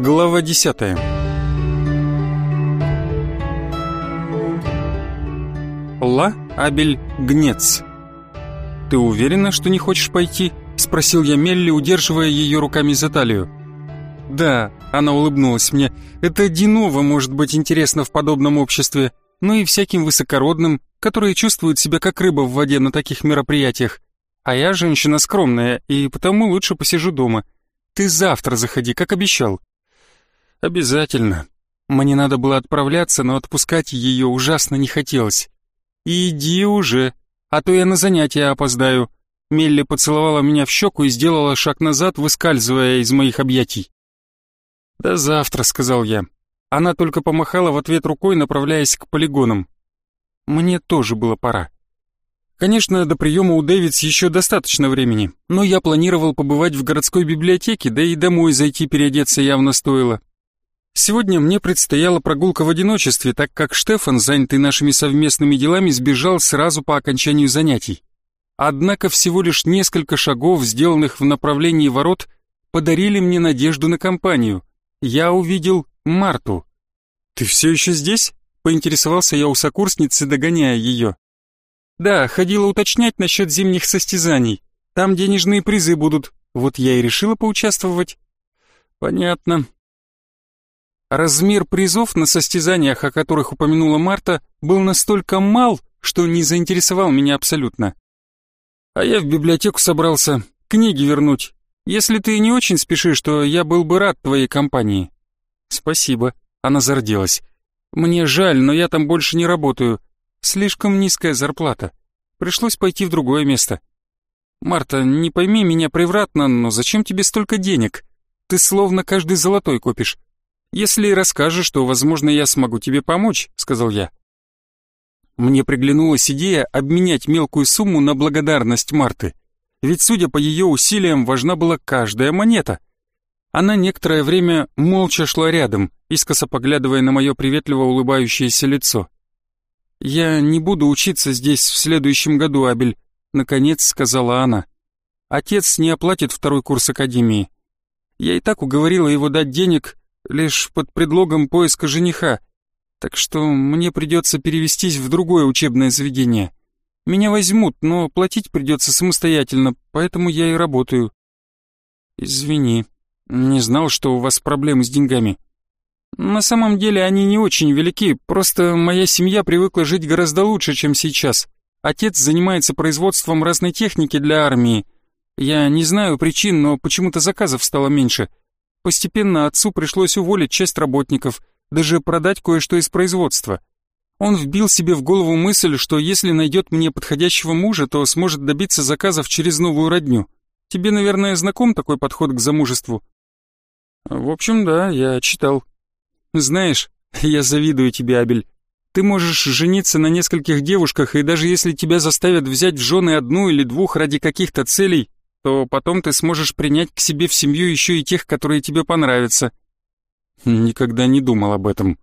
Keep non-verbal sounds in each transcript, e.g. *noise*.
Глава 10 Ла Абель Гнец «Ты уверена, что не хочешь пойти?» — спросил я Мелли, удерживая ее руками за талию. «Да», — она улыбнулась мне, — «это Динова может быть интересно в подобном обществе, но и всяким высокородным, которые чувствуют себя как рыба в воде на таких мероприятиях. А я женщина скромная, и потому лучше посижу дома. Ты завтра заходи, как обещал». «Обязательно». Мне надо было отправляться, но отпускать ее ужасно не хотелось. «Иди уже, а то я на занятия опоздаю». Мелли поцеловала меня в щеку и сделала шаг назад, выскальзывая из моих объятий. «До завтра», — сказал я. Она только помахала в ответ рукой, направляясь к полигонам. Мне тоже было пора. Конечно, до приема у Дэвидс еще достаточно времени, но я планировал побывать в городской библиотеке, да и домой зайти переодеться явно стоило. Сегодня мне предстояла прогулка в одиночестве, так как Штефан, занятый нашими совместными делами, сбежал сразу по окончанию занятий. Однако всего лишь несколько шагов, сделанных в направлении ворот, подарили мне надежду на компанию. Я увидел Марту. «Ты все еще здесь?» — поинтересовался я у сокурсницы, догоняя ее. «Да, ходила уточнять насчет зимних состязаний. Там денежные призы будут. Вот я и решила поучаствовать». «Понятно. Размер призов на состязаниях, о которых упомянула Марта, был настолько мал, что не заинтересовал меня абсолютно. А я в библиотеку собрался книги вернуть. Если ты не очень спешишь, то я был бы рад твоей компании. Спасибо, она зарделась. Мне жаль, но я там больше не работаю. Слишком низкая зарплата. Пришлось пойти в другое место. Марта, не пойми меня превратно, но зачем тебе столько денег? Ты словно каждый золотой копишь. «Если расскажешь, то, возможно, я смогу тебе помочь», — сказал я. Мне приглянулась идея обменять мелкую сумму на благодарность Марты. Ведь, судя по ее усилиям, важна была каждая монета. Она некоторое время молча шла рядом, искоса поглядывая на мое приветливо улыбающееся лицо. «Я не буду учиться здесь в следующем году, Абель», — наконец сказала она. «Отец не оплатит второй курс академии. Я и так уговорила его дать денег, лишь под предлогом поиска жениха, так что мне придется перевестись в другое учебное заведение. Меня возьмут, но платить придется самостоятельно, поэтому я и работаю. Извини, не знал, что у вас проблемы с деньгами. На самом деле они не очень велики, просто моя семья привыкла жить гораздо лучше, чем сейчас. Отец занимается производством разной техники для армии. Я не знаю причин, но почему-то заказов стало меньше. Постепенно отцу пришлось уволить часть работников, даже продать кое-что из производства. Он вбил себе в голову мысль, что если найдет мне подходящего мужа, то сможет добиться заказов через новую родню. Тебе, наверное, знаком такой подход к замужеству? В общем, да, я читал. Знаешь, *laughs* я завидую тебе, Абель. Ты можешь жениться на нескольких девушках, и даже если тебя заставят взять в жены одну или двух ради каких-то целей, то потом ты сможешь принять к себе в семью еще и тех, которые тебе понравятся. Никогда не думал об этом.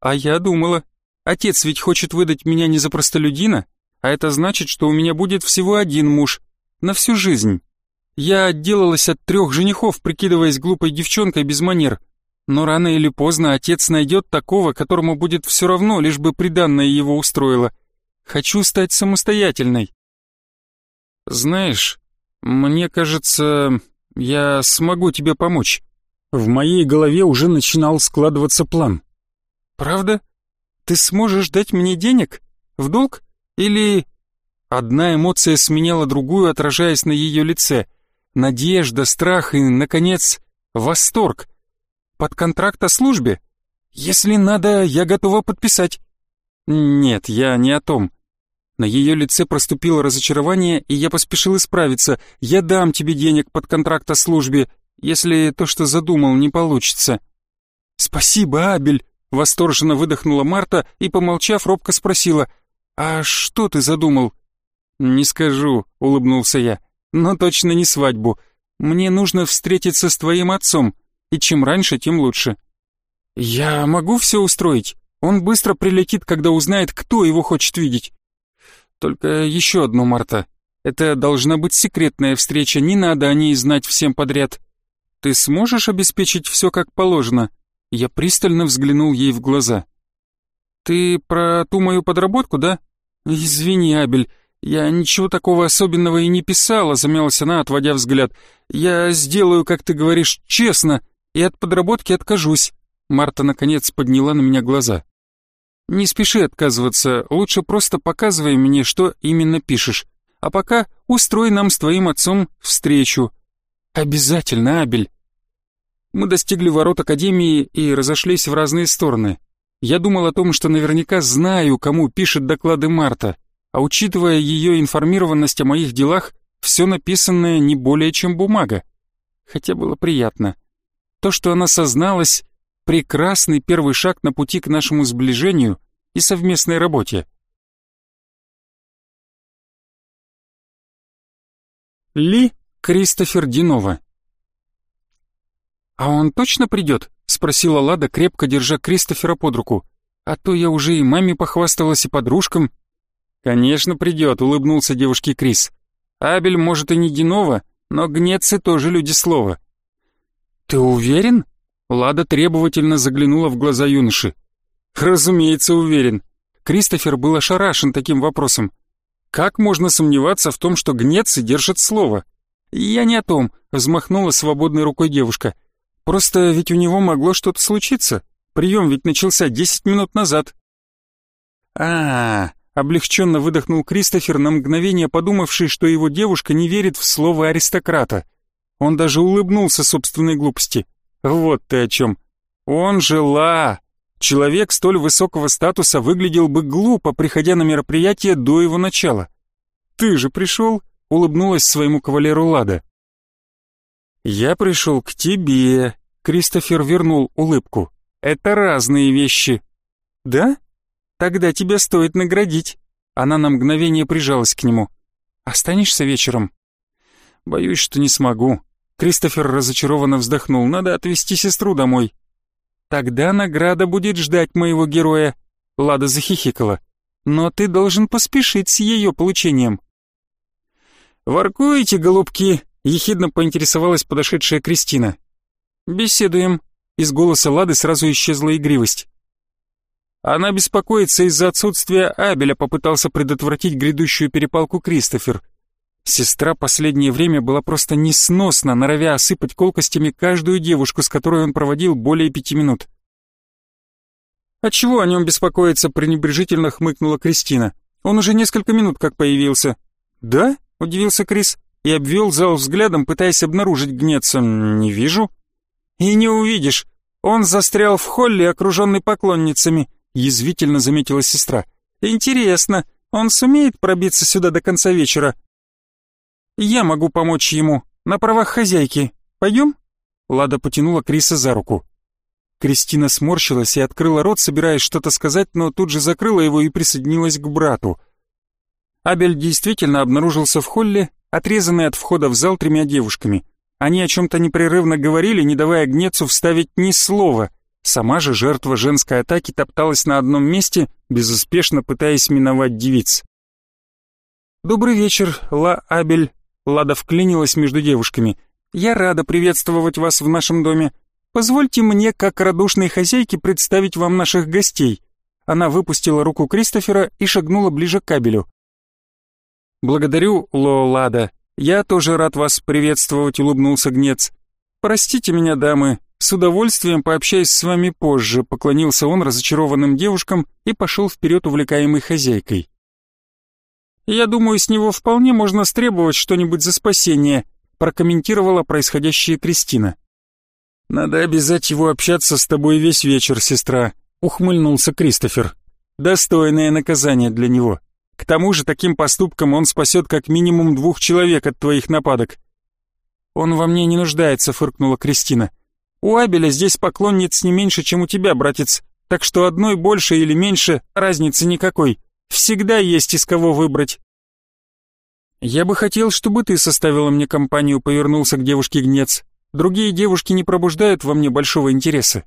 А я думала. Отец ведь хочет выдать меня не за простолюдина, а это значит, что у меня будет всего один муж. На всю жизнь. Я отделалась от трех женихов, прикидываясь глупой девчонкой без манер. Но рано или поздно отец найдет такого, которому будет все равно, лишь бы приданное его устроило. Хочу стать самостоятельной. Знаешь, «Мне кажется, я смогу тебе помочь». В моей голове уже начинал складываться план. «Правда? Ты сможешь дать мне денег? В долг? Или...» Одна эмоция сменяла другую, отражаясь на ее лице. Надежда, страх и, наконец, восторг. Под контракт о службе? Если надо, я готова подписать. Нет, я не о том. На ее лице проступило разочарование, и я поспешил исправиться. «Я дам тебе денег под контракт о службе, если то, что задумал, не получится». «Спасибо, Абель!» — восторженно выдохнула Марта и, помолчав, робко спросила. «А что ты задумал?» «Не скажу», — улыбнулся я. «Но точно не свадьбу. Мне нужно встретиться с твоим отцом, и чем раньше, тем лучше». «Я могу все устроить. Он быстро прилетит, когда узнает, кто его хочет видеть». Только еще одно, Марта. Это должна быть секретная встреча, не надо о ней знать всем подряд. Ты сможешь обеспечить все как положено?» Я пристально взглянул ей в глаза. «Ты про ту мою подработку, да?» «Извини, Абель, я ничего такого особенного и не писала», — замялась она, отводя взгляд. «Я сделаю, как ты говоришь, честно, и от подработки откажусь». Марта, наконец, подняла на меня глаза. «Не спеши отказываться, лучше просто показывай мне, что именно пишешь. А пока устрой нам с твоим отцом встречу». «Обязательно, Абель». Мы достигли ворот Академии и разошлись в разные стороны. Я думал о том, что наверняка знаю, кому пишет доклады Марта, а учитывая ее информированность о моих делах, все написанное не более чем бумага. Хотя было приятно. То, что она созналась, прекрасный первый шаг на пути к нашему сближению и совместной работе. Ли Кристофер Динова «А он точно придет?» — спросила Лада, крепко держа Кристофера под руку. «А то я уже и маме похвасталась, и подружкам». «Конечно придет», — улыбнулся девушке Крис. «Абель, может, и не Динова, но гнецы тоже люди слова». «Ты уверен?» Лада требовательно заглянула в глаза юноши. «Разумеется, уверен». Кристофер был ошарашен таким вопросом. «Как можно сомневаться в том, что гнецы держат слово?» «Я не о том», — взмахнула свободной рукой девушка. Просто ведь у него могло что-то случиться. Прием ведь начался десять минут назад. А, -а, а облегченно выдохнул Кристофер на мгновение, подумавший, что его девушка не верит в слово аристократа. Он даже улыбнулся собственной глупости. Вот ты о чем. Он жила. Человек столь высокого статуса выглядел бы глупо, приходя на мероприятие до его начала. «Ты же пришел?» — улыбнулась своему кавалеру Лада. «Я пришел к тебе», — Кристофер вернул улыбку. «Это разные вещи». «Да? Тогда тебя стоит наградить». Она на мгновение прижалась к нему. «Останешься вечером?» «Боюсь, что не смогу». Кристофер разочарованно вздохнул. «Надо отвезти сестру домой». «Тогда награда будет ждать моего героя», — Лада захихикала. «Но ты должен поспешить с ее получением». «Воркуете, голубки?» Ехидно поинтересовалась подошедшая Кристина. «Беседуем». Из голоса Лады сразу исчезла игривость. Она беспокоится из-за отсутствия Абеля, попытался предотвратить грядущую перепалку Кристофер. Сестра последнее время была просто несносна, норовя осыпать колкостями каждую девушку, с которой он проводил более пяти минут. «А чего о нем беспокоиться?» — пренебрежительно хмыкнула Кристина. «Он уже несколько минут как появился». «Да?» — удивился Крис и обвел зал взглядом, пытаясь обнаружить гнеца. «Не вижу». «И не увидишь. Он застрял в холле, окруженный поклонницами», — язвительно заметила сестра. «Интересно, он сумеет пробиться сюда до конца вечера?» «Я могу помочь ему, на правах хозяйки. Пойдем?» Лада потянула Криса за руку. Кристина сморщилась и открыла рот, собираясь что-то сказать, но тут же закрыла его и присоединилась к брату. Абель действительно обнаружился в холле, отрезанный от входа в зал тремя девушками. Они о чем-то непрерывно говорили, не давая Гнецу вставить ни слова. Сама же жертва женской атаки топталась на одном месте, безуспешно пытаясь миновать девиц. «Добрый вечер, Ла Абель», — Лада вклинилась между девушками. «Я рада приветствовать вас в нашем доме. Позвольте мне, как радушной хозяйке, представить вам наших гостей». Она выпустила руку Кристофера и шагнула ближе к кабелю. «Благодарю, Лоолада. Я тоже рад вас приветствовать», — улыбнулся Гнец. «Простите меня, дамы, с удовольствием пообщаюсь с вами позже», — поклонился он разочарованным девушкам и пошел вперед, увлекаемой хозяйкой. «Я думаю, с него вполне можно стребовать что-нибудь за спасение», — прокомментировала происходящее Кристина. «Надо обязать его общаться с тобой весь вечер, сестра», — ухмыльнулся Кристофер. «Достойное наказание для него». К тому же таким поступком он спасет как минимум двух человек от твоих нападок. Он во мне не нуждается, фыркнула Кристина. У Абеля здесь поклонниц не меньше, чем у тебя, братец, так что одной больше или меньше разницы никакой. Всегда есть из кого выбрать. Я бы хотел, чтобы ты составила мне компанию, повернулся к девушке Гнец. Другие девушки не пробуждают во мне большого интереса.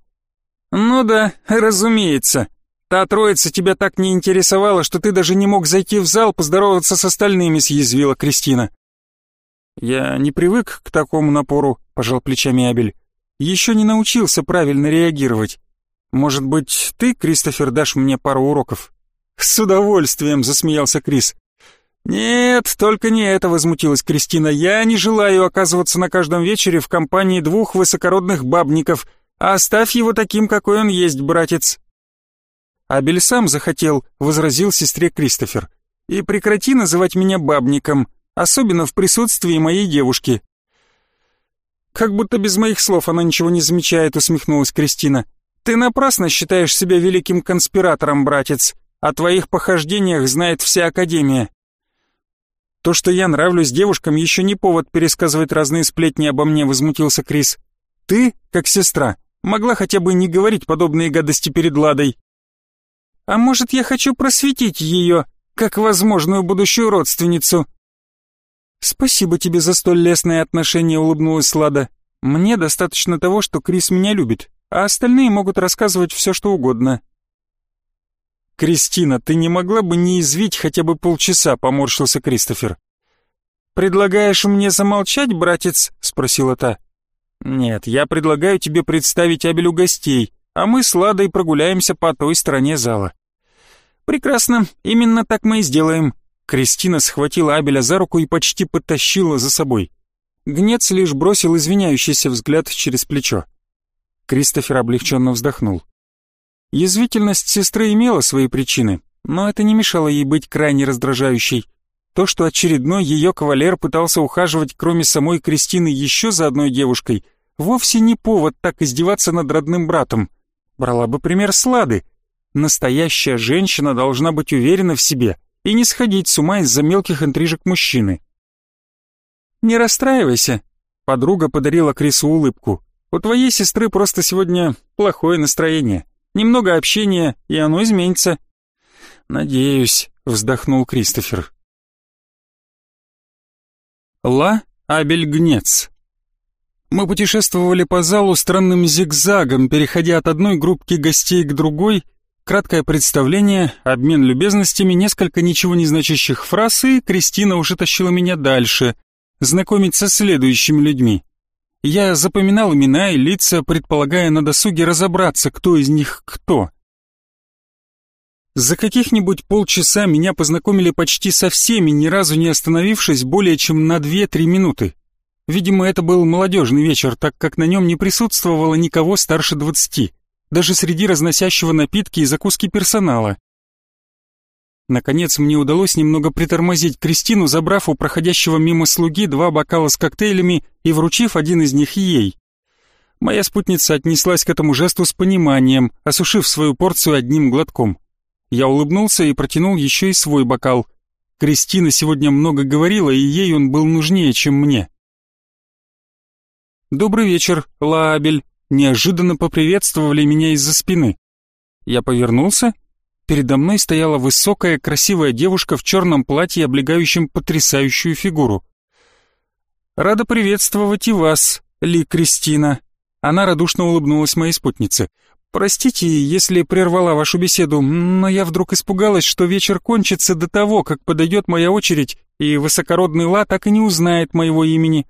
Ну да, разумеется, Та троица тебя так не интересовала, что ты даже не мог зайти в зал поздороваться с остальными, съязвила Кристина. «Я не привык к такому напору», — пожал плечами Абель. «Еще не научился правильно реагировать. Может быть, ты, Кристофер, дашь мне пару уроков?» «С удовольствием», — засмеялся Крис. «Нет, только не это», — возмутилась Кристина. «Я не желаю оказываться на каждом вечере в компании двух высокородных бабников. Оставь его таким, какой он есть, братец». Абель сам захотел, — возразил сестре Кристофер. «И прекрати называть меня бабником, особенно в присутствии моей девушки». «Как будто без моих слов она ничего не замечает», — усмехнулась Кристина. «Ты напрасно считаешь себя великим конспиратором, братец. О твоих похождениях знает вся Академия. То, что я нравлюсь девушкам, еще не повод пересказывать разные сплетни обо мне, возмутился Крис. Ты, как сестра, могла хотя бы не говорить подобные гадости перед Ладой. А может, я хочу просветить ее, как возможную будущую родственницу? Спасибо тебе за столь лестное отношение, улыбнулась Лада. Мне достаточно того, что Крис меня любит, а остальные могут рассказывать все, что угодно. «Кристина, ты не могла бы не извить хотя бы полчаса?» — поморщился Кристофер. «Предлагаешь мне замолчать, братец?» — спросила та. «Нет, я предлагаю тебе представить Абелю гостей, а мы с Ладой прогуляемся по той стороне зала». «Прекрасно, именно так мы и сделаем». Кристина схватила Абеля за руку и почти подтащила за собой. Гнец лишь бросил извиняющийся взгляд через плечо. Кристофер облегченно вздохнул. Язвительность сестры имела свои причины, но это не мешало ей быть крайне раздражающей. То, что очередной ее кавалер пытался ухаживать, кроме самой Кристины, еще за одной девушкой, вовсе не повод так издеваться над родным братом. Брала бы пример Слады. Настоящая женщина должна быть уверена в себе и не сходить с ума из-за мелких интрижек мужчины. «Не расстраивайся», — подруга подарила Крису улыбку. «У твоей сестры просто сегодня плохое настроение». Немного общения, и оно изменится. Надеюсь, вздохнул Кристофер. Ла Абельгнец. Мы путешествовали по залу странным зигзагом, переходя от одной группки гостей к другой. Краткое представление, обмен любезностями, несколько ничего не значащих фраз, и Кристина уже тащила меня дальше, знакомиться с следующими людьми. Я запоминал имена и лица, предполагая на досуге разобраться, кто из них кто. За каких-нибудь полчаса меня познакомили почти со всеми, ни разу не остановившись более чем на 2-3 минуты. Видимо, это был молодежный вечер, так как на нем не присутствовало никого старше 20, даже среди разносящего напитки и закуски персонала. Наконец мне удалось немного притормозить Кристину, забрав у проходящего мимо слуги два бокала с коктейлями и вручив один из них ей. Моя спутница отнеслась к этому жесту с пониманием, осушив свою порцию одним глотком. Я улыбнулся и протянул еще и свой бокал. Кристина сегодня много говорила, и ей он был нужнее, чем мне. «Добрый вечер, Лаабель», неожиданно поприветствовали меня из-за спины. Я повернулся Передо мной стояла высокая, красивая девушка в черном платье, облегающем потрясающую фигуру. «Рада приветствовать и вас, Ли Кристина». Она радушно улыбнулась моей спутнице. «Простите, если прервала вашу беседу, но я вдруг испугалась, что вечер кончится до того, как подойдет моя очередь, и высокородный Ла так и не узнает моего имени.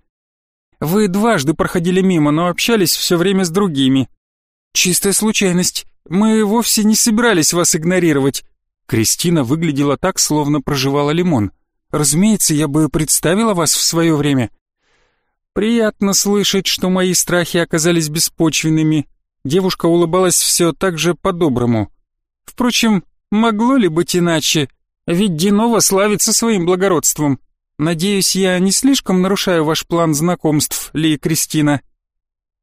Вы дважды проходили мимо, но общались все время с другими. Чистая случайность. Мы вовсе не собирались вас игнорировать. Кристина выглядела так, словно проживала лимон. Разумеется, я бы представила вас в свое время. Приятно слышать, что мои страхи оказались беспочвенными. Девушка улыбалась все так же по-доброму. Впрочем, могло ли быть иначе? Ведь Динова славится своим благородством. Надеюсь, я не слишком нарушаю ваш план знакомств, Ли Кристина.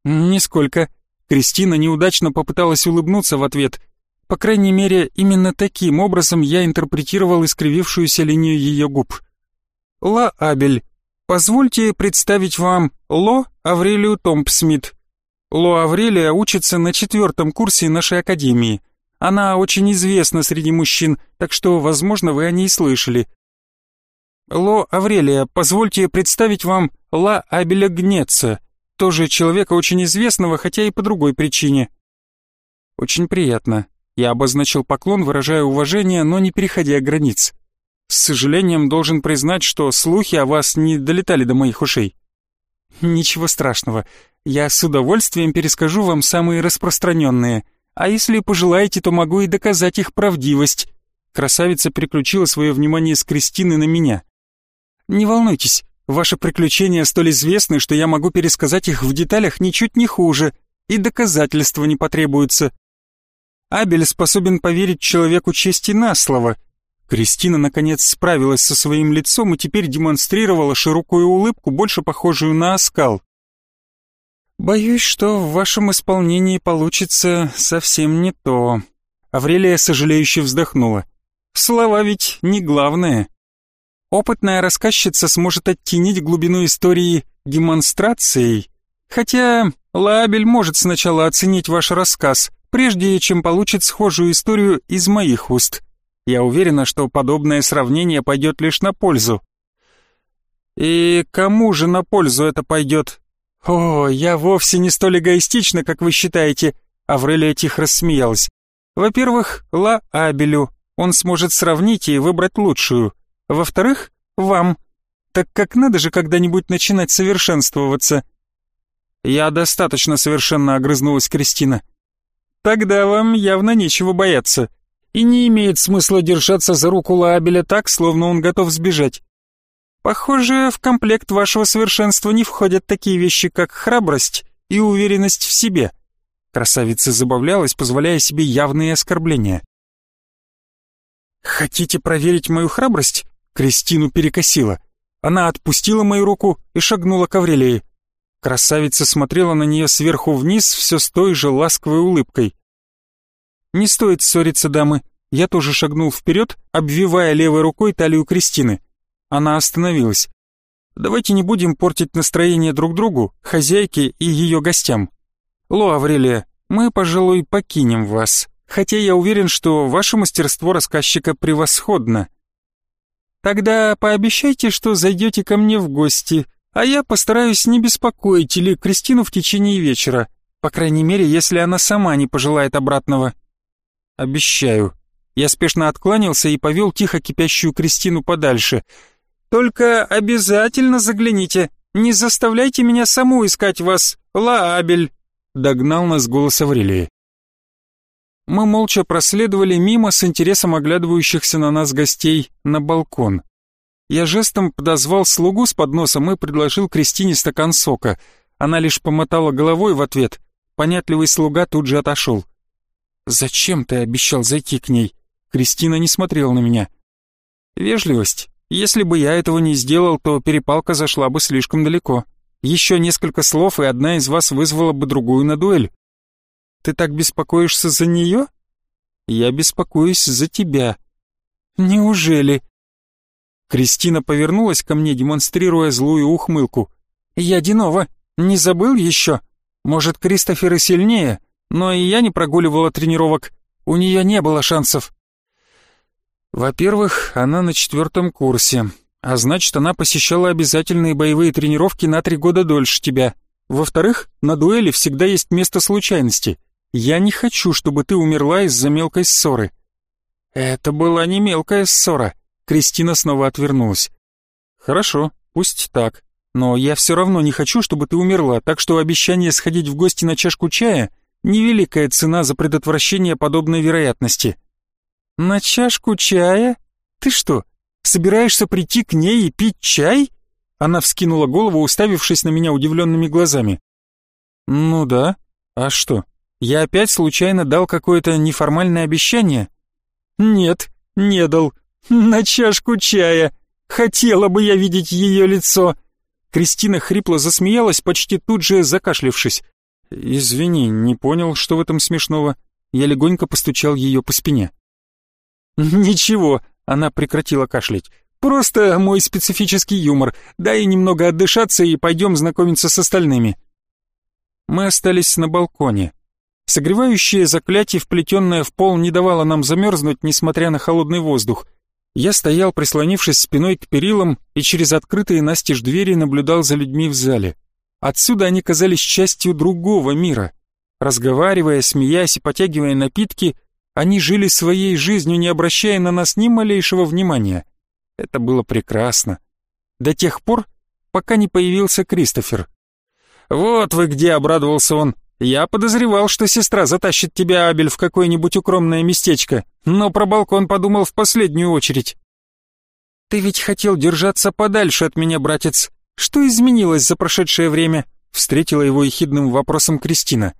Нисколько. Кристина неудачно попыталась улыбнуться в ответ. По крайней мере, именно таким образом я интерпретировал искривившуюся линию ее губ. «Ла Абель, позвольте представить вам Ло Аврелию Томпсмит. Ло Аврелия учится на четвертом курсе нашей академии. Она очень известна среди мужчин, так что, возможно, вы о ней слышали. Ло Аврелия, позвольте представить вам Ла Абеля Гнеца, тоже человека очень известного, хотя и по другой причине. Очень приятно. Я обозначил поклон, выражая уважение, но не переходя границ. С сожалением должен признать, что слухи о вас не долетали до моих ушей. Ничего страшного. Я с удовольствием перескажу вам самые распространенные. А если пожелаете, то могу и доказать их правдивость. Красавица переключила свое внимание с Кристины на меня. Не волнуйтесь, ваши приключения столь известны, что я могу пересказать их в деталях ничуть не хуже, и доказательства не потребуются. Абель способен поверить человеку чести на слово. Кристина наконец справилась со своим лицом и теперь демонстрировала широкую улыбку, больше похожую на оскал. Боюсь, что в вашем исполнении получится совсем не то. Аврелия сожалеюще вздохнула. Слова ведь не главное. Опытная рассказчица сможет оттенить глубину истории демонстрацией, хотя Лабель может сначала оценить ваш рассказ, прежде чем получит схожую историю из моих уст. Я уверена, что подобное сравнение пойдет лишь на пользу. И кому же на пользу это пойдет? О, я вовсе не столь эгоистична, как вы считаете. Аврелия тихо рассмеялась. Во-первых, Ла Абелю. Он сможет сравнить и выбрать лучшую. Во-вторых, вам. Так как надо же когда-нибудь начинать совершенствоваться. Я достаточно совершенно огрызнулась Кристина. Тогда вам явно нечего бояться. И не имеет смысла держаться за руку Лаабеля так, словно он готов сбежать. Похоже, в комплект вашего совершенства не входят такие вещи, как храбрость и уверенность в себе. Красавица забавлялась, позволяя себе явные оскорбления. «Хотите проверить мою храбрость?» Кристину перекосила. Она отпустила мою руку и шагнула к Аврелии. Красавица смотрела на нее сверху вниз все с той же ласковой улыбкой. «Не стоит ссориться, дамы». Я тоже шагнул вперед, обвивая левой рукой талию Кристины. Она остановилась. «Давайте не будем портить настроение друг другу, хозяйке и ее гостям. Ло, Аврелия, мы, пожалуй, покинем вас, хотя я уверен, что ваше мастерство рассказчика превосходно. Тогда пообещайте, что зайдете ко мне в гости, а я постараюсь не беспокоить или Кристину в течение вечера, по крайней мере, если она сама не пожелает обратного. Обещаю. Я спешно откланялся и повел тихо кипящую Кристину подальше. Только обязательно загляните, не заставляйте меня саму искать вас, Лаабель, догнал нас голос Аврелии. Мы молча проследовали мимо с интересом оглядывающихся на нас гостей на балкон. Я жестом подозвал слугу с подносом и предложил Кристине стакан сока. Она лишь помотала головой в ответ. Понятливый слуга тут же отошел. «Зачем ты обещал зайти к ней?» Кристина не смотрела на меня. «Вежливость. Если бы я этого не сделал, то перепалка зашла бы слишком далеко. Еще несколько слов, и одна из вас вызвала бы другую на дуэль. Ты так беспокоишься за нее? Я беспокоюсь за тебя. Неужели?» Кристина повернулась ко мне, демонстрируя злую ухмылку. «Я Динова, не забыл еще? Может, Кристофер и сильнее, но и я не прогуливала тренировок. У нее не было шансов». «Во-первых, она на четвертом курсе, а значит, она посещала обязательные боевые тренировки на три года дольше тебя. Во-вторых, на дуэли всегда есть место случайности. Я не хочу, чтобы ты умерла из-за мелкой ссоры». «Это была не мелкая ссора», Кристина снова отвернулась. «Хорошо, пусть так. Но я все равно не хочу, чтобы ты умерла, так что обещание сходить в гости на чашку чая — невеликая цена за предотвращение подобной вероятности». «На чашку чая? Ты что, собираешься прийти к ней и пить чай?» Она вскинула голову, уставившись на меня удивленными глазами. «Ну да. А что, я опять случайно дал какое-то неформальное обещание?» «Нет, не дал. *laughs* «На чашку чая! Хотела бы я видеть ее лицо!» Кристина хрипло засмеялась, почти тут же закашлившись. «Извини, не понял, что в этом смешного». Я легонько постучал ее по спине. *laughs* «Ничего», — она прекратила кашлять. «Просто мой специфический юмор. Дай немного отдышаться и пойдем знакомиться с остальными». Мы остались на балконе. Согревающее заклятие, вплетенное в пол, не давало нам замерзнуть, несмотря на холодный воздух — я стоял, прислонившись спиной к перилам, и через открытые настежь двери наблюдал за людьми в зале. Отсюда они казались частью другого мира. Разговаривая, смеясь и потягивая напитки, они жили своей жизнью, не обращая на нас ни малейшего внимания. Это было прекрасно. До тех пор, пока не появился Кристофер. «Вот вы где!» — обрадовался он. «Я подозревал, что сестра затащит тебя, Абель, в какое-нибудь укромное местечко, но про балкон подумал в последнюю очередь». «Ты ведь хотел держаться подальше от меня, братец. Что изменилось за прошедшее время?» — встретила его ехидным вопросом Кристина.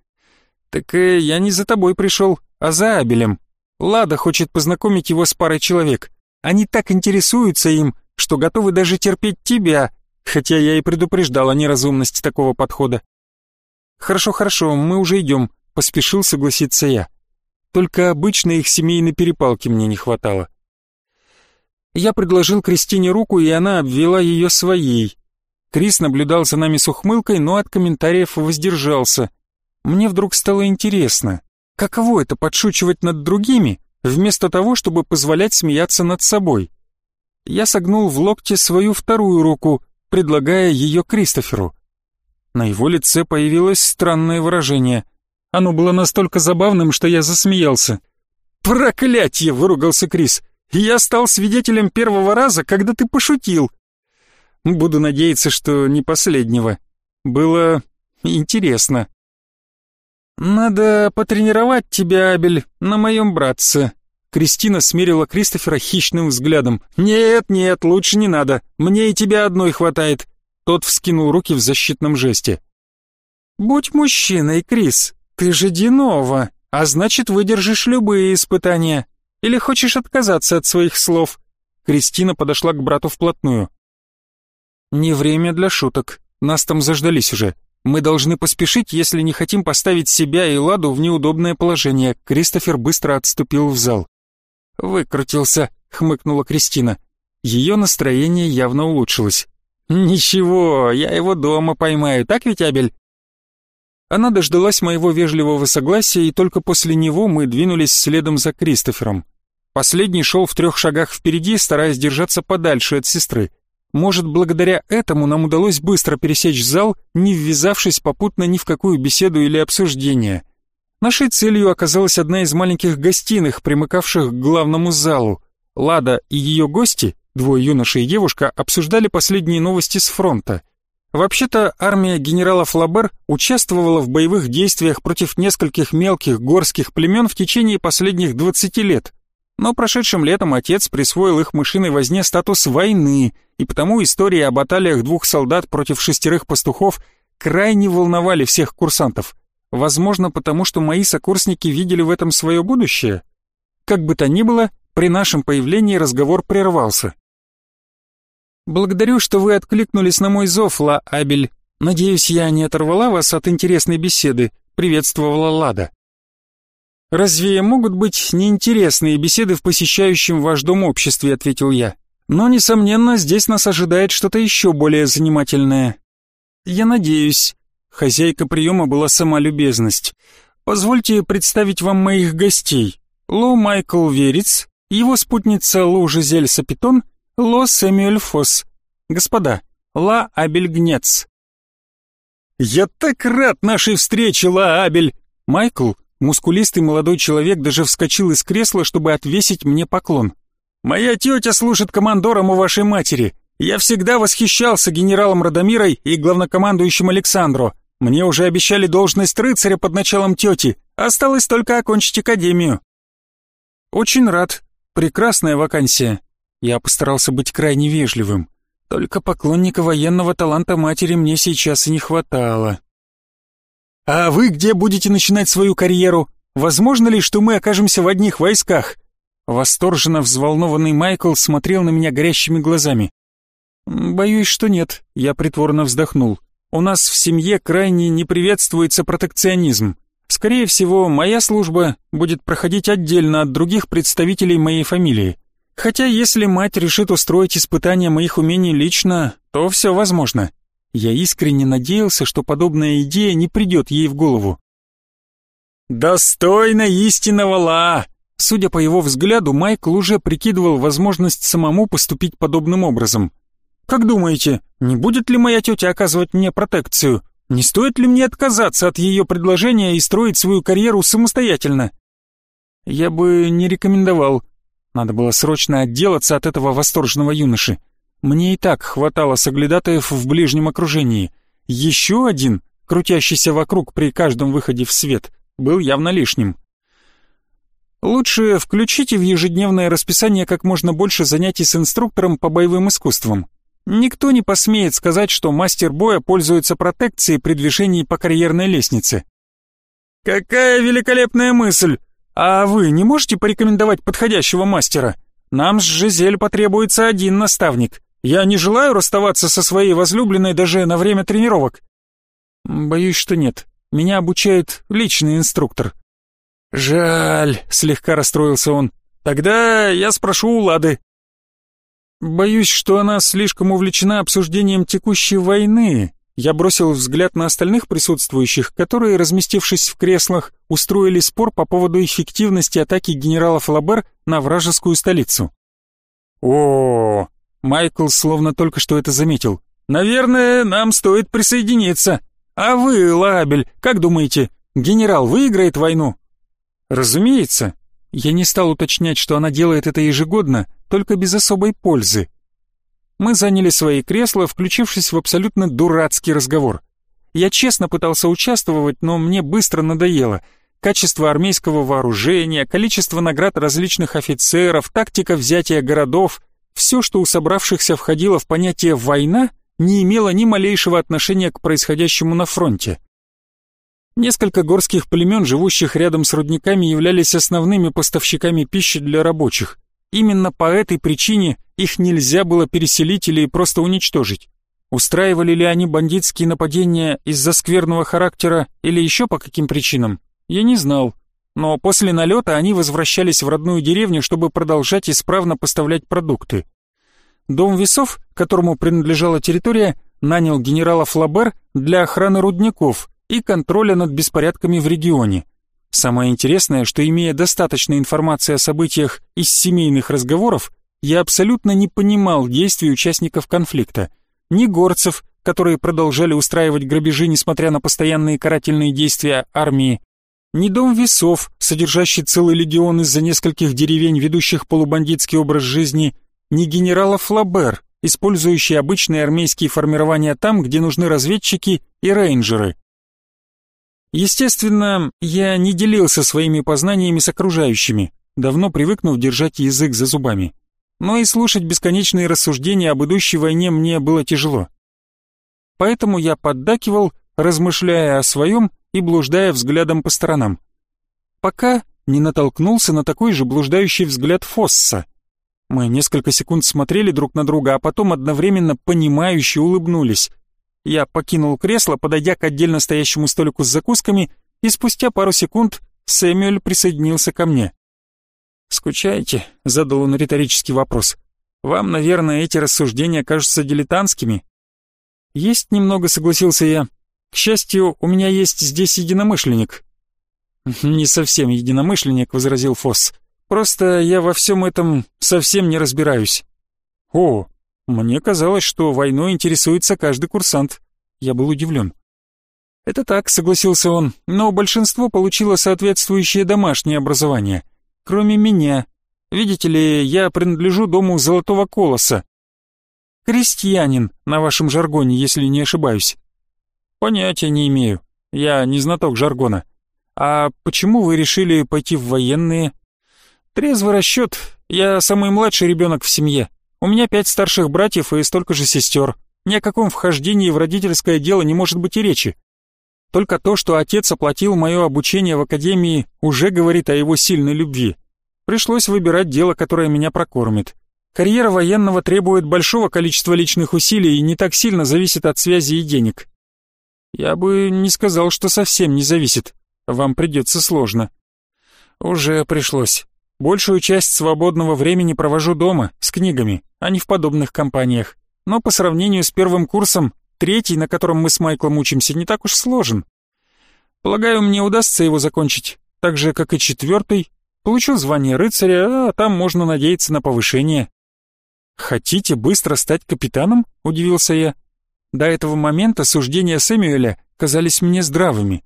«Так э, я не за тобой пришел, а за Абелем. Лада хочет познакомить его с парой человек. Они так интересуются им, что готовы даже терпеть тебя, хотя я и предупреждал о неразумности такого подхода. «Хорошо, хорошо, мы уже идем», — поспешил согласиться я. Только обычной их семейной перепалки мне не хватало. Я предложил Кристине руку, и она обвела ее своей. Крис наблюдал за нами с ухмылкой, но от комментариев воздержался. Мне вдруг стало интересно, каково это подшучивать над другими, вместо того, чтобы позволять смеяться над собой. Я согнул в локте свою вторую руку, предлагая ее Кристоферу. На его лице появилось странное выражение. Оно было настолько забавным, что я засмеялся. «Проклятье!» — выругался Крис. «Я стал свидетелем первого раза, когда ты пошутил». Буду надеяться, что не последнего. Было интересно. «Надо потренировать тебя, Абель, на моем братце», Кристина смерила Кристофера хищным взглядом. «Нет, нет, лучше не надо. Мне и тебя одной хватает». Тот вскинул руки в защитном жесте. «Будь мужчиной, Крис. Ты же Динова, а значит, выдержишь любые испытания. Или хочешь отказаться от своих слов?» Кристина подошла к брату вплотную. «Не время для шуток. Нас там заждались уже. Мы должны поспешить, если не хотим поставить себя и Ладу в неудобное положение». Кристофер быстро отступил в зал. «Выкрутился», — хмыкнула Кристина. Ее настроение явно улучшилось. «Ничего, я его дома поймаю, так ведь, Абель?» Она дождалась моего вежливого согласия, и только после него мы двинулись следом за Кристофером. Последний шел в трех шагах впереди, стараясь держаться подальше от сестры. Может, благодаря этому нам удалось быстро пересечь зал, не ввязавшись попутно ни в какую беседу или обсуждение. Нашей целью оказалась одна из маленьких гостиных, примыкавших к главному залу. Лада и ее гости, двое юношей и девушка, обсуждали последние новости с фронта. Вообще-то армия генерала Флабер участвовала в боевых действиях против нескольких мелких горских племен в течение последних 20 лет. Но прошедшим летом отец присвоил их мышиной возне статус войны, и потому истории о баталиях двух солдат против шестерых пастухов крайне волновали всех курсантов. Возможно, потому что мои сокурсники видели в этом свое будущее? Как бы то ни было, при нашем появлении разговор прервался. «Благодарю, что вы откликнулись на мой зов, Ла Абель. Надеюсь, я не оторвала вас от интересной беседы», — приветствовала Лада. «Разве могут быть неинтересные беседы в посещающем ваш дом обществе?» — ответил я. «Но, несомненно, здесь нас ожидает что-то еще более занимательное». «Я надеюсь», Хозяйка приема была сама любезность. «Позвольте представить вам моих гостей. Ло Майкл Вериц, его спутница Лу Жизель Сапитон, Ло Сэмюэль Фосс. Господа, Ла Абель Гнец». «Я так рад нашей встрече, Ла Абель!» Майкл, мускулистый молодой человек, даже вскочил из кресла, чтобы отвесить мне поклон. «Моя тетя служит командором у вашей матери. Я всегда восхищался генералом Радомирой и главнокомандующим Александру. Мне уже обещали должность рыцаря под началом тети, осталось только окончить академию. Очень рад. Прекрасная вакансия. Я постарался быть крайне вежливым. Только поклонника военного таланта матери мне сейчас и не хватало. А вы где будете начинать свою карьеру? Возможно ли, что мы окажемся в одних войсках? Восторженно взволнованный Майкл смотрел на меня горящими глазами. Боюсь, что нет, я притворно вздохнул. У нас в семье крайне не приветствуется протекционизм. Скорее всего, моя служба будет проходить отдельно от других представителей моей фамилии. Хотя если мать решит устроить испытание моих умений лично, то все возможно. Я искренне надеялся, что подобная идея не придет ей в голову. «Достойно истинного Ла!» Судя по его взгляду, Майкл уже прикидывал возможность самому поступить подобным образом. Как думаете, не будет ли моя тетя оказывать мне протекцию? Не стоит ли мне отказаться от ее предложения и строить свою карьеру самостоятельно? Я бы не рекомендовал. Надо было срочно отделаться от этого восторженного юноши. Мне и так хватало соглядатаев в ближнем окружении. Еще один, крутящийся вокруг при каждом выходе в свет, был явно лишним. Лучше включите в ежедневное расписание как можно больше занятий с инструктором по боевым искусствам. Никто не посмеет сказать, что мастер боя пользуется протекцией при движении по карьерной лестнице. Какая великолепная мысль! А вы не можете порекомендовать подходящего мастера? Нам с Жизель потребуется один наставник. Я не желаю расставаться со своей возлюбленной даже на время тренировок. Боюсь, что нет. Меня обучает личный инструктор. Жаль, слегка расстроился он. Тогда я спрошу у Лады. Боюсь, что она слишком увлечена обсуждением текущей войны. Я бросил взгляд на остальных присутствующих, которые, разместившись в креслах, устроили спор по поводу эффективности атаки генерала Флабер на вражескую столицу. О, -о, -о Майкл словно только что это заметил. Наверное, нам стоит присоединиться. А вы, Лабель, как думаете, генерал выиграет войну? Разумеется. Я не стал уточнять, что она делает это ежегодно, только без особой пользы. Мы заняли свои кресла, включившись в абсолютно дурацкий разговор. Я честно пытался участвовать, но мне быстро надоело. Качество армейского вооружения, количество наград различных офицеров, тактика взятия городов — все, что у собравшихся входило в понятие «война», не имело ни малейшего отношения к происходящему на фронте. Несколько горских племен, живущих рядом с рудниками, являлись основными поставщиками пищи для рабочих. Именно по этой причине их нельзя было переселить или просто уничтожить. Устраивали ли они бандитские нападения из-за скверного характера или еще по каким причинам, я не знал. Но после налета они возвращались в родную деревню, чтобы продолжать исправно поставлять продукты. Дом весов, которому принадлежала территория, нанял генерала Флабер для охраны рудников и контроля над беспорядками в регионе. Самое интересное, что имея достаточно информации о событиях из семейных разговоров, я абсолютно не понимал действий участников конфликта. Ни горцев, которые продолжали устраивать грабежи, несмотря на постоянные карательные действия армии, ни дом весов, содержащий целый легион из-за нескольких деревень, ведущих полубандитский образ жизни, ни генерала Флабер, использующий обычные армейские формирования там, где нужны разведчики и рейнджеры. Естественно, я не делился своими познаниями с окружающими, давно привыкнув держать язык за зубами. Но и слушать бесконечные рассуждения об идущей войне мне было тяжело. Поэтому я поддакивал, размышляя о своем и блуждая взглядом по сторонам. Пока не натолкнулся на такой же блуждающий взгляд Фосса. Мы несколько секунд смотрели друг на друга, а потом одновременно понимающе улыбнулись. Я покинул кресло, подойдя к отдельно стоящему столику с закусками, и спустя пару секунд Сэмюэль присоединился ко мне. «Скучаете?» — задал он риторический вопрос. «Вам, наверное, эти рассуждения кажутся дилетантскими?» «Есть немного», — согласился я. «К счастью, у меня есть здесь единомышленник». «Не совсем единомышленник», — возразил Фосс. «Просто я во всем этом совсем не разбираюсь». «О, мне казалось, что войной интересуется каждый курсант. Я был удивлен. Это так, согласился он, но большинство получило соответствующее домашнее образование. Кроме меня. Видите ли, я принадлежу дому Золотого Колоса. Крестьянин, на вашем жаргоне, если не ошибаюсь. Понятия не имею. Я не знаток жаргона. А почему вы решили пойти в военные? Трезвый расчет. Я самый младший ребенок в семье. У меня пять старших братьев и столько же сестер. Ни о каком вхождении в родительское дело не может быть и речи. Только то, что отец оплатил мое обучение в академии, уже говорит о его сильной любви. Пришлось выбирать дело, которое меня прокормит. Карьера военного требует большого количества личных усилий и не так сильно зависит от связи и денег. Я бы не сказал, что совсем не зависит. Вам придется сложно. Уже пришлось. Большую часть свободного времени провожу дома, с книгами, а не в подобных компаниях. Но по сравнению с первым курсом, третий, на котором мы с Майклом учимся, не так уж сложен. Полагаю, мне удастся его закончить, так же, как и четвертый. Получу звание рыцаря, а там можно надеяться на повышение. «Хотите быстро стать капитаном?» — удивился я. До этого момента суждения Сэмюэля казались мне здравыми.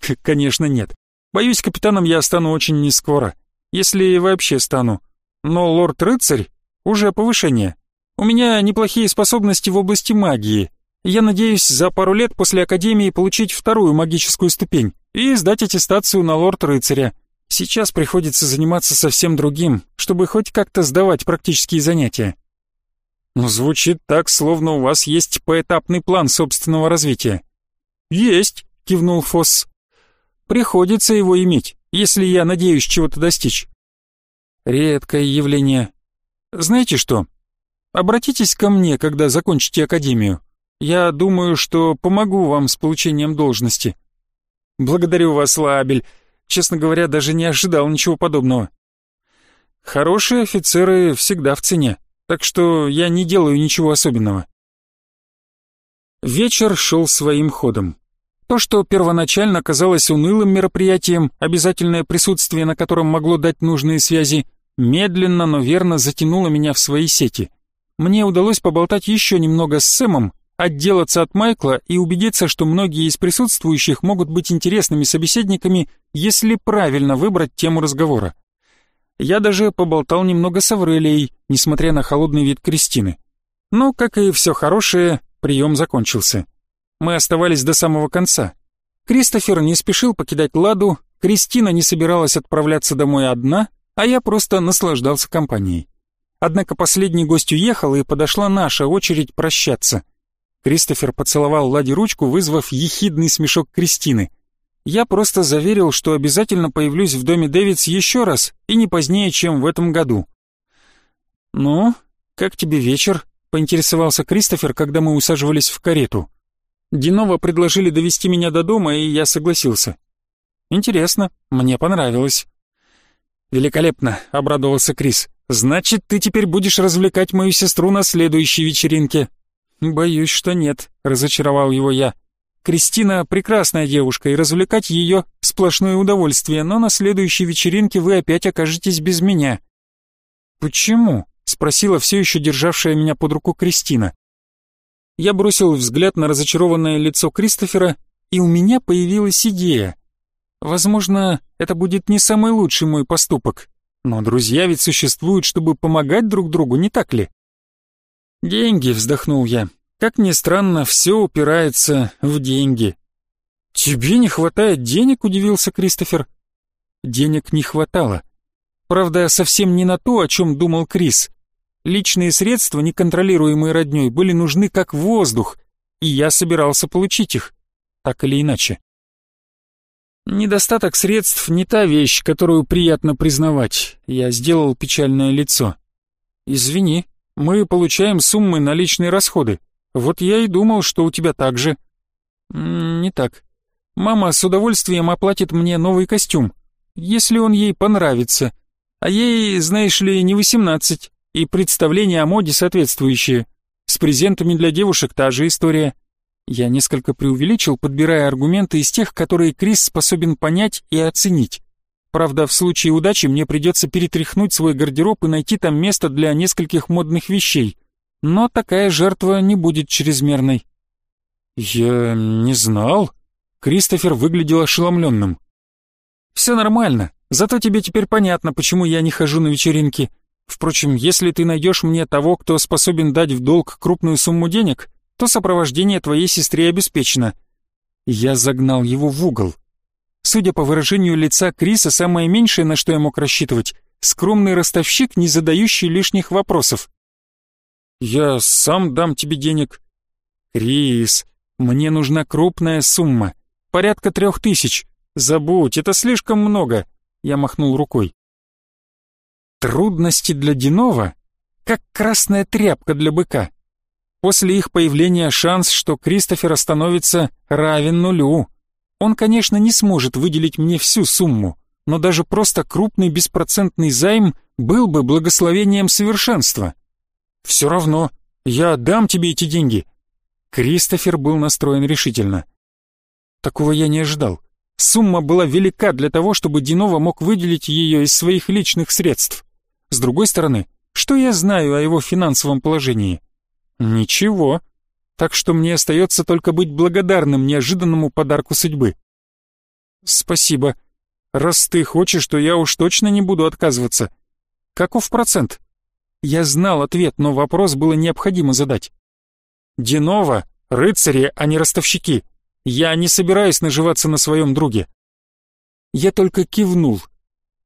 *laughs* Конечно, нет. Боюсь, капитаном я стану очень нескоро если вообще стану. но лорд-рыцарь уже повышение. У меня неплохие способности в области магии. Я надеюсь за пару лет после академии получить вторую магическую ступень и сдать аттестацию на лорд-рыцаря. Сейчас приходится заниматься совсем другим, чтобы хоть как-то сдавать практические занятия. Ну, звучит так, словно у вас есть поэтапный план собственного развития. Есть, кивнул Фосс. Приходится его иметь, если я надеюсь чего-то достичь. Редкое явление. Знаете что? Обратитесь ко мне, когда закончите академию. Я думаю, что помогу вам с получением должности. Благодарю вас, Лабель. Честно говоря, даже не ожидал ничего подобного. Хорошие офицеры всегда в цене так что я не делаю ничего особенного. Вечер шел своим ходом. То, что первоначально казалось унылым мероприятием, обязательное присутствие на котором могло дать нужные связи, медленно, но верно затянуло меня в свои сети. Мне удалось поболтать еще немного с Сэмом, отделаться от Майкла и убедиться, что многие из присутствующих могут быть интересными собеседниками, если правильно выбрать тему разговора. Я даже поболтал немного с Аврелией, несмотря на холодный вид Кристины. Но, как и все хорошее, прием закончился. Мы оставались до самого конца. Кристофер не спешил покидать Ладу, Кристина не собиралась отправляться домой одна, а я просто наслаждался компанией. Однако последний гость уехал, и подошла наша очередь прощаться. Кристофер поцеловал Ладе ручку, вызвав ехидный смешок Кристины — я просто заверил, что обязательно появлюсь в доме Дэвидс еще раз и не позднее, чем в этом году. «Ну, как тебе вечер?» — поинтересовался Кристофер, когда мы усаживались в карету. Динова предложили довести меня до дома, и я согласился. «Интересно, мне понравилось». «Великолепно», — обрадовался Крис. «Значит, ты теперь будешь развлекать мою сестру на следующей вечеринке». «Боюсь, что нет», — разочаровал его я. Кристина прекрасная девушка, и развлекать ее — сплошное удовольствие, но на следующей вечеринке вы опять окажетесь без меня». «Почему?» — спросила все еще державшая меня под руку Кристина. Я бросил взгляд на разочарованное лицо Кристофера, и у меня появилась идея. Возможно, это будет не самый лучший мой поступок, но друзья ведь существуют, чтобы помогать друг другу, не так ли? «Деньги», — вздохнул я, как ни странно, все упирается в деньги. «Тебе не хватает денег?» — удивился Кристофер. Денег не хватало. Правда, совсем не на то, о чем думал Крис. Личные средства, неконтролируемые родней, были нужны как воздух, и я собирался получить их, так или иначе. Недостаток средств не та вещь, которую приятно признавать. Я сделал печальное лицо. Извини, мы получаем суммы на личные расходы. Вот я и думал, что у тебя так же. Не так. Мама с удовольствием оплатит мне новый костюм, если он ей понравится. А ей, знаешь ли, не восемнадцать, и представление о моде соответствующее. С презентами для девушек та же история. Я несколько преувеличил, подбирая аргументы из тех, которые Крис способен понять и оценить. Правда, в случае удачи мне придется перетряхнуть свой гардероб и найти там место для нескольких модных вещей но такая жертва не будет чрезмерной. Я не знал. Кристофер выглядел ошеломленным. Все нормально, зато тебе теперь понятно, почему я не хожу на вечеринки. Впрочем, если ты найдешь мне того, кто способен дать в долг крупную сумму денег, то сопровождение твоей сестре обеспечено. Я загнал его в угол. Судя по выражению лица Криса, самое меньшее, на что я мог рассчитывать, скромный ростовщик, не задающий лишних вопросов. «Я сам дам тебе денег». «Крис, мне нужна крупная сумма. Порядка трех тысяч. Забудь, это слишком много». Я махнул рукой. Трудности для Динова, как красная тряпка для быка. После их появления шанс, что Кристофер остановится, равен нулю. Он, конечно, не сможет выделить мне всю сумму, но даже просто крупный беспроцентный займ был бы благословением совершенства. «Все равно, я отдам тебе эти деньги». Кристофер был настроен решительно. Такого я не ожидал. Сумма была велика для того, чтобы Динова мог выделить ее из своих личных средств. С другой стороны, что я знаю о его финансовом положении? Ничего. Так что мне остается только быть благодарным неожиданному подарку судьбы. Спасибо. Раз ты хочешь, то я уж точно не буду отказываться. Каков процент? Я знал ответ, но вопрос было необходимо задать. Динова — рыцари, а не ростовщики. Я не собираюсь наживаться на своем друге. Я только кивнул.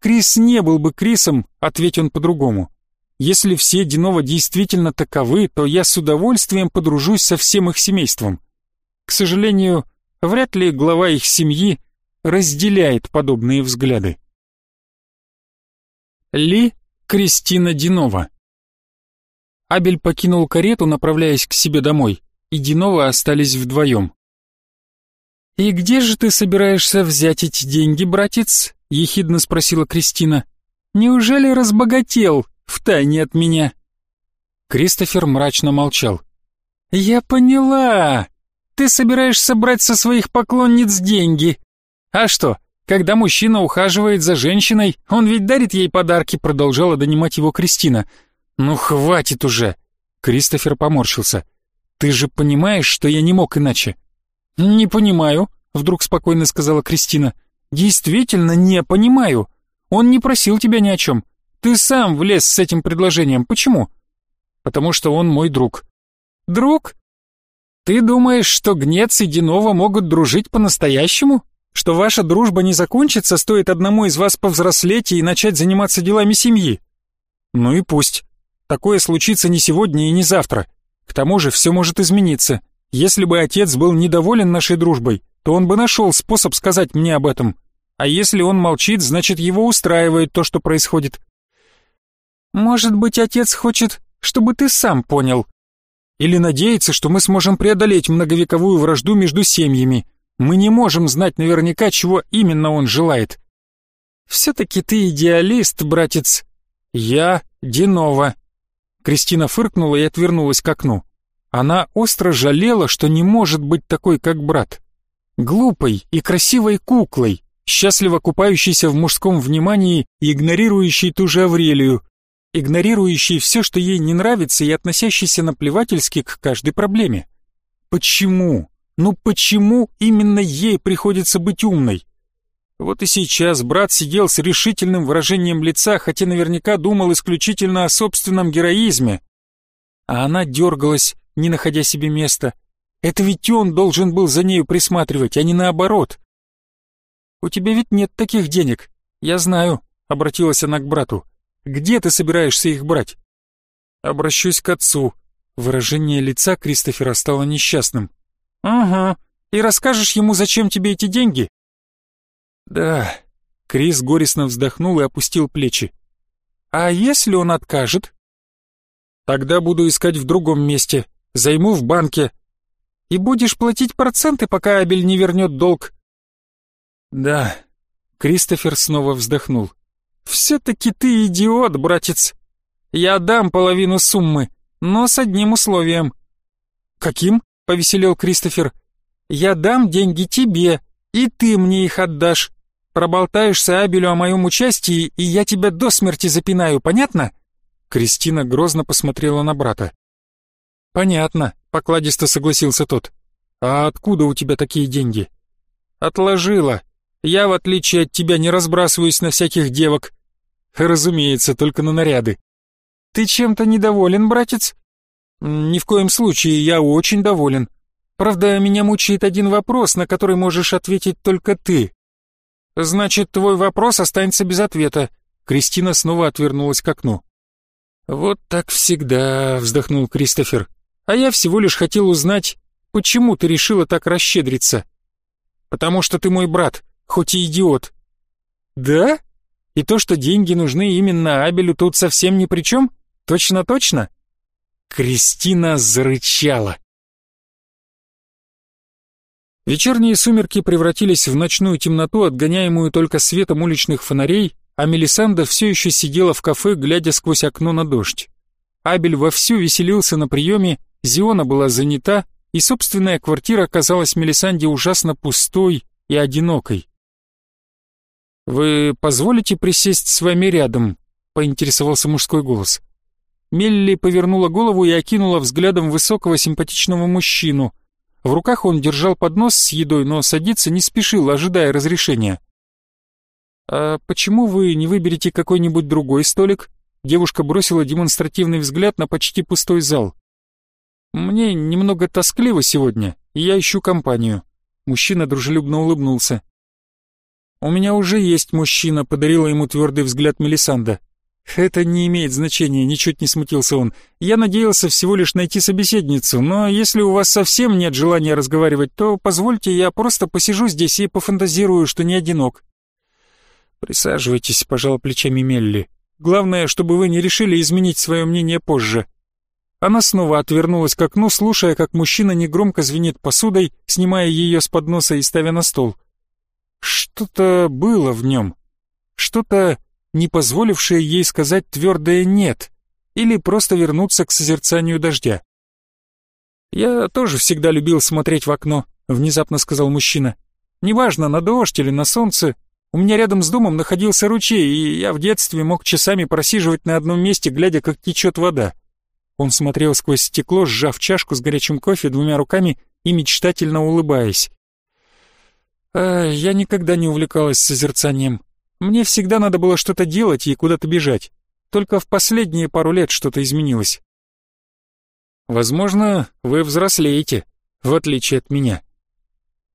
Крис не был бы Крисом, ответь он по-другому. Если все Динова действительно таковы, то я с удовольствием подружусь со всем их семейством. К сожалению, вряд ли глава их семьи разделяет подобные взгляды. Ли Кристина Динова Абель покинул карету, направляясь к себе домой, и Динова остались вдвоем. «И где же ты собираешься взять эти деньги, братец?» — ехидно спросила Кристина. «Неужели разбогател втайне от меня?» Кристофер мрачно молчал. «Я поняла. Ты собираешься брать со своих поклонниц деньги. А что, когда мужчина ухаживает за женщиной, он ведь дарит ей подарки», продолжала донимать его Кристина. «Ну хватит уже!» Кристофер поморщился. «Ты же понимаешь, что я не мог иначе?» «Не понимаю», — вдруг спокойно сказала Кристина. «Действительно не понимаю. Он не просил тебя ни о чем. Ты сам влез с этим предложением. Почему?» «Потому что он мой друг». «Друг? Ты думаешь, что Гнец и Динова могут дружить по-настоящему? Что ваша дружба не закончится, стоит одному из вас повзрослеть и начать заниматься делами семьи?» «Ну и пусть. Такое случится не сегодня и не завтра. К тому же все может измениться. Если бы отец был недоволен нашей дружбой, то он бы нашел способ сказать мне об этом. А если он молчит, значит его устраивает то, что происходит. Может быть, отец хочет, чтобы ты сам понял. Или надеется, что мы сможем преодолеть многовековую вражду между семьями. Мы не можем знать наверняка, чего именно он желает. Все-таки ты идеалист, братец. Я Динова. Кристина фыркнула и отвернулась к окну. Она остро жалела, что не может быть такой, как брат. Глупой и красивой куклой, счастливо купающейся в мужском внимании и игнорирующей ту же Аврелию, игнорирующей все, что ей не нравится и относящейся наплевательски к каждой проблеме. Почему? Ну почему именно ей приходится быть умной? Вот и сейчас брат сидел с решительным выражением лица, хотя наверняка думал исключительно о собственном героизме. А она дергалась, не находя себе места. Это ведь он должен был за нею присматривать, а не наоборот. «У тебя ведь нет таких денег, я знаю», — обратилась она к брату. «Где ты собираешься их брать?» «Обращусь к отцу». Выражение лица Кристофера стало несчастным. «Ага, и расскажешь ему, зачем тебе эти деньги?» «Да...» Крис горестно вздохнул и опустил плечи. «А если он откажет?» «Тогда буду искать в другом месте, займу в банке». «И будешь платить проценты, пока Абель не вернет долг?» «Да...» Кристофер снова вздохнул. «Все-таки ты идиот, братец. Я дам половину суммы, но с одним условием». «Каким?» — повеселел Кристофер. «Я дам деньги тебе, и ты мне их отдашь. Проболтаешься Абелю о моем участии, и я тебя до смерти запинаю, понятно?» Кристина грозно посмотрела на брата. «Понятно», — покладисто согласился тот. «А откуда у тебя такие деньги?» «Отложила. Я, в отличие от тебя, не разбрасываюсь на всяких девок». «Разумеется, только на наряды». «Ты чем-то недоволен, братец?» «Ни в коем случае, я очень доволен. Правда, меня мучает один вопрос, на который можешь ответить только ты. «Значит, твой вопрос останется без ответа». Кристина снова отвернулась к окну. «Вот так всегда», — вздохнул Кристофер. «А я всего лишь хотел узнать, почему ты решила так расщедриться?» «Потому что ты мой брат, хоть и идиот». «Да? И то, что деньги нужны именно Абелю, тут совсем ни при чем? Точно-точно?» Кристина зарычала. Вечерние сумерки превратились в ночную темноту, отгоняемую только светом уличных фонарей, а Мелисанда все еще сидела в кафе, глядя сквозь окно на дождь. Абель вовсю веселился на приеме, Зиона была занята, и собственная квартира казалась Мелисанде ужасно пустой и одинокой. «Вы позволите присесть с вами рядом?» — поинтересовался мужской голос. Мелли повернула голову и окинула взглядом высокого симпатичного мужчину — в руках он держал поднос с едой, но садиться не спешил, ожидая разрешения. «А почему вы не выберете какой-нибудь другой столик?» Девушка бросила демонстративный взгляд на почти пустой зал. «Мне немного тоскливо сегодня, и я ищу компанию». Мужчина дружелюбно улыбнулся. «У меня уже есть мужчина», — подарила ему твердый взгляд Мелисанда. «Это не имеет значения», — ничуть не смутился он. «Я надеялся всего лишь найти собеседницу, но если у вас совсем нет желания разговаривать, то позвольте, я просто посижу здесь и пофантазирую, что не одинок». «Присаживайтесь», — пожал плечами Мелли. «Главное, чтобы вы не решили изменить свое мнение позже». Она снова отвернулась к окну, слушая, как мужчина негромко звенит посудой, снимая ее с подноса и ставя на стол. Что-то было в нем. Что-то, не позволившее ей сказать твердое «нет» или просто вернуться к созерцанию дождя. «Я тоже всегда любил смотреть в окно», — внезапно сказал мужчина. «Неважно, на дождь или на солнце, у меня рядом с домом находился ручей, и я в детстве мог часами просиживать на одном месте, глядя, как течет вода. Он смотрел сквозь стекло, сжав чашку с горячим кофе двумя руками и мечтательно улыбаясь. А, я никогда не увлекалась созерцанием. Мне всегда надо было что-то делать и куда-то бежать. Только в последние пару лет что-то изменилось. Возможно, вы взрослеете, в отличие от меня.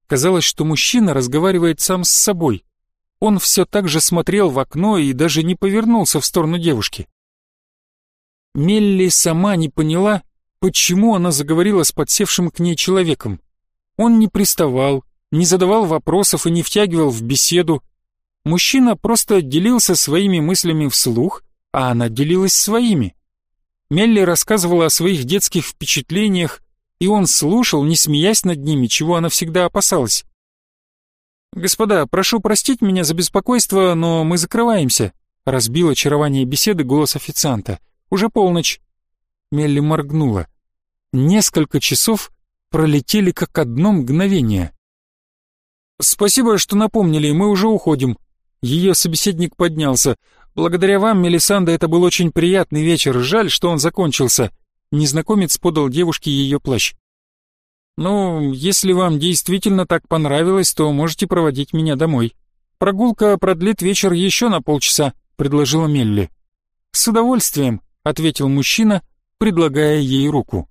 Казалось, что мужчина разговаривает сам с собой. Он все так же смотрел в окно и даже не повернулся в сторону девушки. Мелли сама не поняла, почему она заговорила с подсевшим к ней человеком. Он не приставал, не задавал вопросов и не втягивал в беседу. Мужчина просто делился своими мыслями вслух, а она делилась своими. Мелли рассказывала о своих детских впечатлениях, и он слушал, не смеясь над ними, чего она всегда опасалась. «Господа, прошу простить меня за беспокойство, но мы закрываемся», разбил очарование беседы голос официанта. «Уже полночь». Мелли моргнула. Несколько часов пролетели как одно мгновение. «Спасибо, что напомнили, мы уже уходим». Ее собеседник поднялся. «Благодаря вам, Мелисанда, это был очень приятный вечер. Жаль, что он закончился». Незнакомец подал девушке ее плащ. «Ну, если вам действительно так понравилось, то можете проводить меня домой. Прогулка продлит вечер еще на полчаса», — предложила Мелли. «С удовольствием», — ответил мужчина, предлагая ей руку.